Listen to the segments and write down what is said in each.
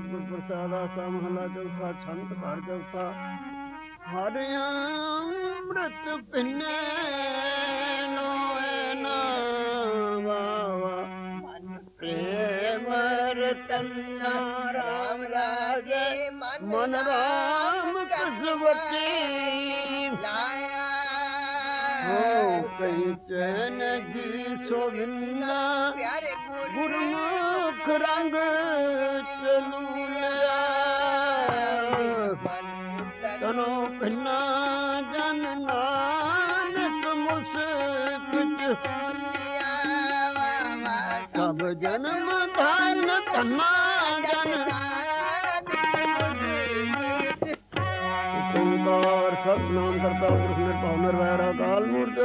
ਪ੍ਰਸਾਦਾ ਸਮਹਲਾ ਚੌਥਾ ਛੰਤ ਘਰ ਚੌਥਾ। ਹਰਿਆ ਅੰਮ੍ਰਿਤ ਪਿੰਨੇ ਲੋਏ ਨਾ ਵਾਵਾ। ਪ੍ਰੇਮ ਰਤਨਾ, ਰਾਮ ਰਾਜੇ, ਮਨ ਰਾਮ ਕਸਵਤੀ। ਲਾਇਆ ਹੋ ਕਈ ਚੈਨ ਜੀ ਸੋਵਿੰਨਾ ਪਿਆਰੇ ਗੁਰੂ ਗੁਰਮੁਖ ਰੰਗ ਚਲੂਆ ਤਨੋ ਪਿੰਨਾ ਜਨ ਨਾਨਕ ਮੁਸਕਿਤ ਸਭ ਜਨਮ ਧਨ ਧਨਾ ਜਨ। ਓੰਕਾਰ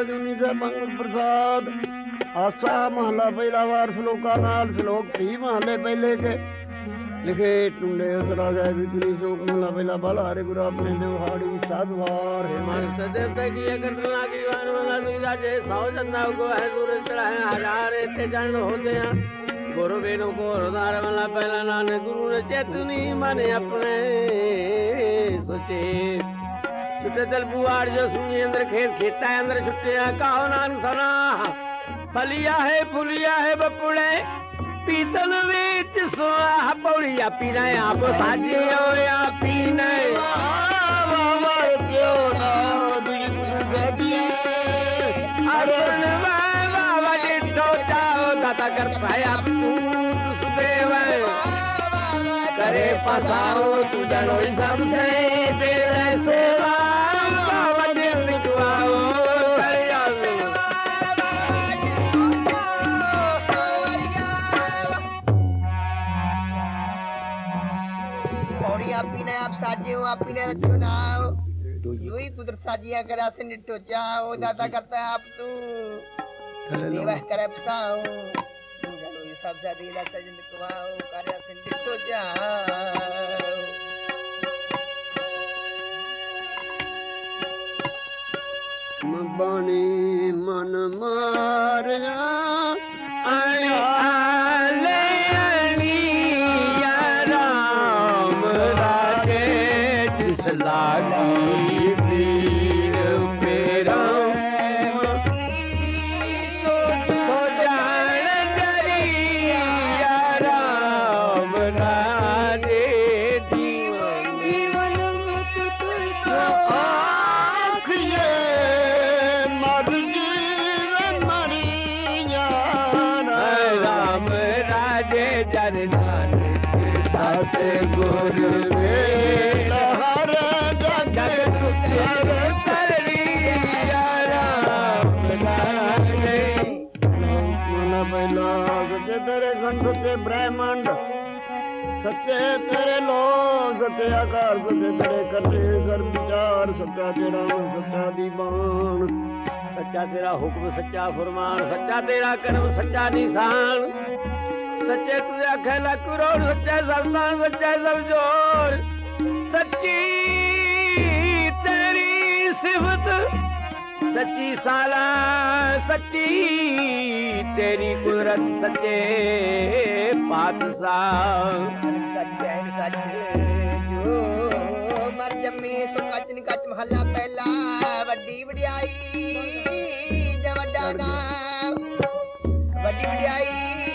ਰਜਨੀ ਦਾ ਮੰਗਲ ਪ੍ਰਸਾਦ। ਆਸਾ ਮਹਲਾ ਪਹਿਲਾ ਵਾਰ ਸ਼ਲੋਕਾਂ ਨਾਲ ਸ਼ਲੋਕ 30 ਮਹਲੇ ਪਹਿਲੇ ਕੇ। ਲਿਖੇ ਟੁੰਡੇ ਉਤਰਾ ਜਾਏ ਵਿਦਨੀ ਸ਼ੋਕ ਮਹਲਾ ਪਹਿਲਾ ਬਲ ਹਰੇ ਗੁਰੂ ਆਪਣੇ ਦੇਵ ਹਾੜੀ ਸਾਧਵਾਰ ਹੈ। ਮਨ ਸਦੇਵ ਤੇ ਕੀ ਕਰਨਾ ਕੀ ਵਾਰ ਵਾਲਾ ਦੁਇਦਾ ਜੇ ਸੌ ਜੰਨਾ ਕੋ ਹੈ ਗੁਰ ਚੜਾਏ ਹਜ਼ਾਰੇ ਤੇ ਜਨ ਹੋਦੇ ਆ। ਗੁਰੂ ਵੇਨੋ ਕੋ ਰਦਾਰ ਵਾਲਾ ਪਹਿਲਾ ਨਾਨਕ, ਗੁਰੂ ਨੇ ਚੇਤਨੀ ਮਨ ਆਪਣੇ ਸੁਚੇ। अंदर खेत खेता है, अंदर छुट्टे कहो नान फलिया है, फुलिया है, बपुड़े, पीतल बेच सुहा पौड़िया पीना है आपको साजे पीना। करता सुदेव करे तू जनो समझे तेरे सेवा આપીને રખ્યો ના જોઈ કુદરત સાજિયા કર્યા છે નિટો જાઓ દાદા કરતા આપ તું દેવા કરે પસાઓ सब सदीला सजन कुआओ कार्य सिंधित तो जाओ मन मन मार जा ब्रह्मांड सच्चे तेरे लोग। सत्य आकार सत्य तेरे कटे सर विचार सच्चा तेरा सत्या दीवान। सच्चा तेरा हुक्म सच्चा फुरमान सच्चा तेरा कर्म सच्चा निशान। सच्चे तुझे खेला करोड़ सच्चे संस्थान सच्चे सब ज़ोर। सच्ची तेरी सिफत, सच्ची साला, सच्ची तेरी कुदरत, सच्चे पातशाह सच्चे सच्चे जो मर जम्मी सुकच निकच महला पहला, वड्डी वड्याई जवड्डा नाम वड्डी वड्याई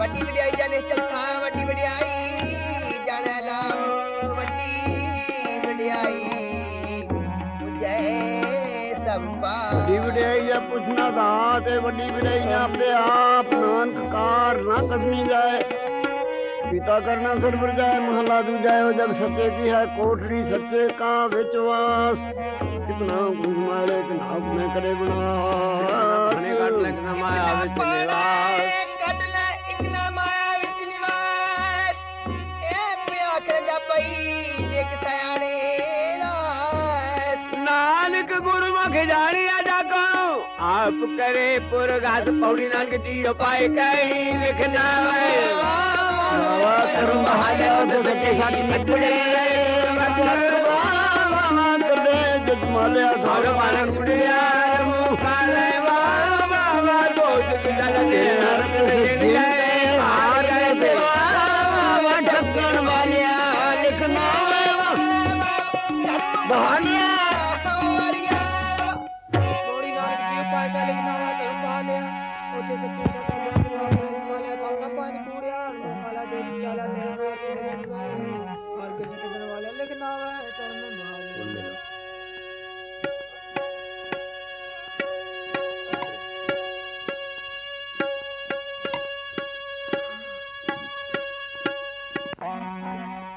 ਵੱਡੀ ਵਡਿਆਈ ਜੈ ਨਿਸ਼ਚਲ ਥਾ ਵੱਡੀ ਵਡਿਆਈ ਜਾਣੈ ਲਾਓ ਵੱਡੀ ਵਡਿਆਈ ਜੈ ਸੰਪਾ ਵੱਡੀ ਵਡਿਆਈ ਆ ਪੁੱਛਣਾ ਦਾ ਤੇ ਵੱਡੀ ਵਡਿਆਈ ਨਾ ਆਪੇ ਆਪ ਨਾਨਕ ਕਾਰ ਨਾ ਕਸਮੀ ਜਾਏ ਪਿਤਾ ਕਰਨਾ ਸਰਬਰ ਜਾਏ ਮਹਲਾ ਦੂਜਾ ਹੋ ਜਗ ਸੱਚੇ ਕੀ ਹੈ ਕੋਠੜੀ ਸੱਚੇ ਕਾ ਵਿੱਚ ਵਾਸ ਕਿਤਨਾ ਗੁਰੂ ਮਾਰੇ ਕਿ ਨਾਮ ਮੈਂ ਪਈ ਜੇ ਕਿ ਸਿਆਣੇ ਰਾਸ ਨਾਨਕ ਗੁਰਮੁਖ ਜਾਣਿਆ ਜਾਗੋ ਆਪ ਕਰੇ ਪੁਰਗਾਸ ਪੌੜੀ ਨਾਨਕ ਜੀ ਪਾਏ ਕਈ ਲਿਖਣਾ ਵੇ ਵਾ ਕਰਮ ਬਹਾਇਆ ਤੇ ਸੱਚੇ ਸਾਡੀ ਸੱਚੜੇ ਕਰਦੇ ਜਗ ਮਾਲਿਆ ਭਾਗ ਮਾਰਨ ਕੁੜਿਆ ਨਾਨਕ ਨਾਵੇ ਤਨ ਮਾਰੇ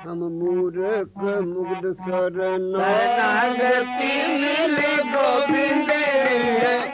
ਹਮ ਮੂਰਖ ਮੁਗਦ ਸਰਨਾ ਸਰਨਾ ਗਤੀ ਮਿਲ ਗੋਬਿੰਦ ਰਿੰਡ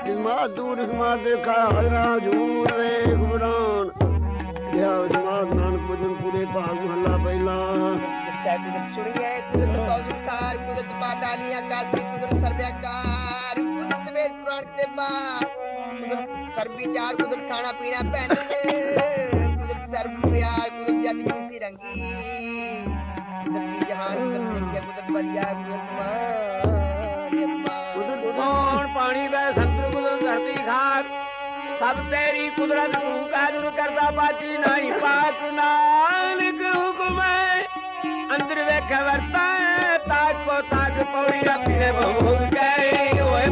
ਹੈ ਵਿਸਮਾਦ ਦੂਰ ਵਿਸਮਾਦ ਦੇਖਾ ਹਰਾ ਜੂਰ ਵੇਖ ਬੁਰਾਨ ਯਾ ਵਿਸਮਾਦ ਨਾਨਕ ਪੁਜਨ ਪੂਰੇ ਭਾਗ ਮਹੱਲਾ ਪਹਿਲਾ। ਦੱਸਿਆ ਕੁਦਰਤ ਸੁਣੀਏ ਕੁਦਰਤ ਪੌਸੁਰ ਸਾਰ ਕੁਦਰਤ ਪਾਤਾਲੀ ਆਕਾਸੀ ਕੁਦਰਤ ਸਰਬਿਆਕਾਰ। ਕੁਦਰਤ ਵੇਦ ਪੁਰਾਣ ਤੇ ਬਾ ਕੁਦਰਤ ਸਰਬੀ ਚਾਰ ਕੁਦਰਤ ਖਾਣਾ ਪੀਣਾ ਕੁਦਰਤ ਸਰਬ ਪਿਆਰ ਕੁਦਰਤ ਜਤ ਸੀ ਰੰਗੀ। ਕੁਦਰਤ ਜਹਾਨ ਕੁਦਰਤ ਜੰਗਿਆ ਕੁਦਰਤ ਬਲਿਆ ਕੁਦਰਤ ਮਾਂ ਪਾਣੀ ਵੈ धरती घात सब तेरी कुदरत तू काजू करता, बाजी नहीं पाक। नानक हुकुम है, अंदर वे खबरता ताक को ताक पौड़ी अपने भूल गए। ओए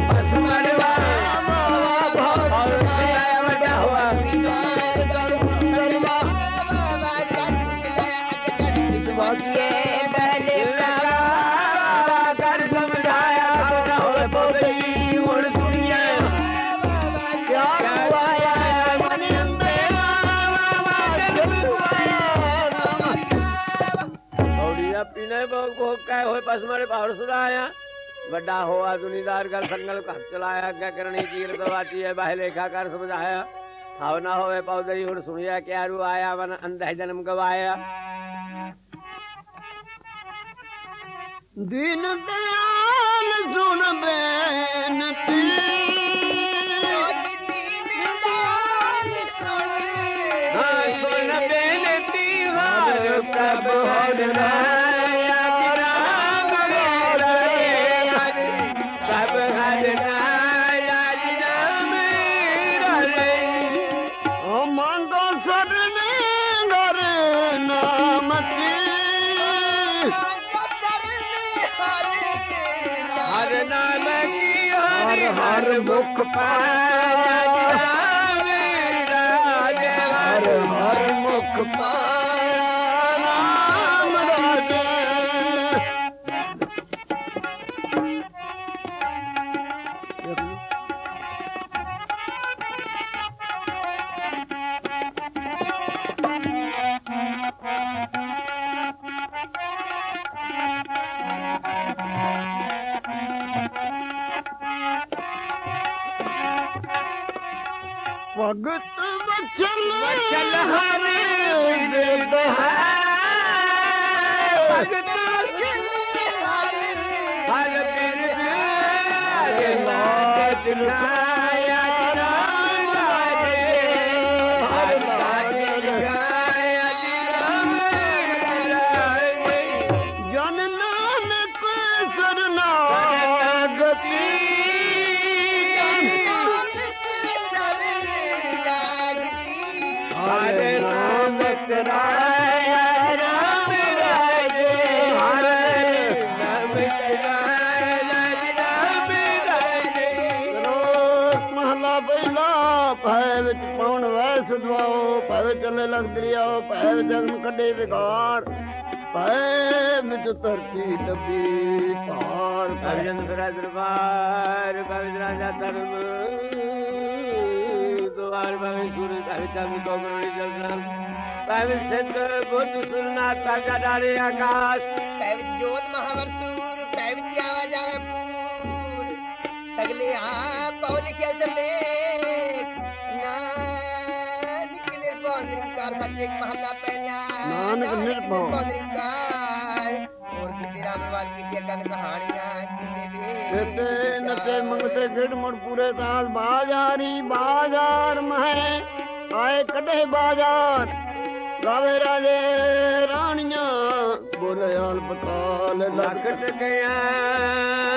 ਨੇ ਭੋਗ ਹੋਏ ਪਸ ਮਾਰੇ ਪਾਵਰ ਸੁਣਾਇਆ ਵੱਡਾ ਹੋਆ ਦੁਨੀਦਾਰ ਕਰ ਸੰਗਲ ਘਰ ਚਲਾਇਆ, ਅੱਗੇ ਕਰਨੀ ਚੀਰ ਦਵਾਚੀ ਹੈ, ਬਾਹ ਲੇਖਾ ਕਰ ਸਮਝਾਇਆ। ਥਾਵ ਨਾ ਹੋਵੇ ਪੌਦਈ ਹੁਣ ਸੁਣਿਆ ਕਿਆਰੂ ਆਇਆ ਵਨ ਅੰਧੇ ਜਨਮ ਗਵਾਇਆ। ਦੀਨ ਦਿਆਲ ਸੁਣ ਬੇਨਤੀ ਹਰ ਪਾਇਆ ਰਾਮ ਰਾਜ ਹਰ ਹਰ ਮੁਖ ਪਾਇਆ भगत बचल बचल हरे विरद भगत बचल हर बिरद हर बिरद ਪਹਿਲਾ ਭੈ ਵਿੱਚ ਪਾਉਣ ਵੈਸ ਦਵਾਓ ਭੈ ਵਿੱਚ ਚੱਲੇ ਲਗ ਦਰਿਆਓ ਭੈ ਵਿੱਚ ਜਗਨ ਕੱਢੇ ਵਿਗਾਰ ਭੈ ਵਿੱਚ ਧਰਤੀ ਦੱਬੀ ਪਾਰ। ਭੈ ਸੁਰਾ ਦਰਬਾਰ ਕਵਿ ਰਾਜਾ ਧਰਮ। ਦੋ ਵਾਰ ਬਾਵੇ ਸੂਰਜ ਦਾ ਵਿਚਾਰ ਵੀ ਕੋ ਕਰੋੜੀ ਜਲਨਾ ਬਾਵੇ ਸਿੱਧ ਬੁੱਧ ਸੁਰਨਾ ਤਾਜਾ ਡਾਲੇ ਆਕਾਸ਼। ਪੈ ਵਿੱਚ ਜੋਤ ਮਹਾਵਰਸੂਰ ਪੈ ਵਿੱਚ ਆਵਾ ਜਾਵੇ ਸਗਲੇ ਆ ਪਉ ਲਿਖਿਆ ਸਰਲੇਖ ਨਾਨਕ ਨਿਰਭਉ ਨਿਰੰਕਾਰ ਸੱਚੇ ਮਹੱਲਾ ਪਹਿਲਾ ਨਾਨਕ ਨਿਰਭਉ। ਨਿਰੰਕਾਰ। ਹੋਰ ਕਿਤੇ ਰਾਮ ਵਾਲਮੀਕੀ ਦੀਆਂ ਕਨ ਕਹਾਣੀਆਂ ਕਿਤੇ ਵੀ ਇਤੇ ਨੱਚੇ ਮੰਗਤੇ ਗਿੜ ਮੁੜ ਪੂਰੇ ਤਾਲ ਬਾਜ਼ਾਰੀ ਬਾਜ਼ਾਰ ਮਹਿ। ਆਏ ਕੱਢੇ ਬਾਜ਼ਾਰ ਗਾਵੇ ਰਾਜੇ ਰਾਣੀਆਂ। ਬੋਲੇ ਹਾਲ ਪਤਾਲ ਲੱਖ ਟਕਿਆ ਕੇ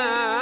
ਮੁੰਦੜੇ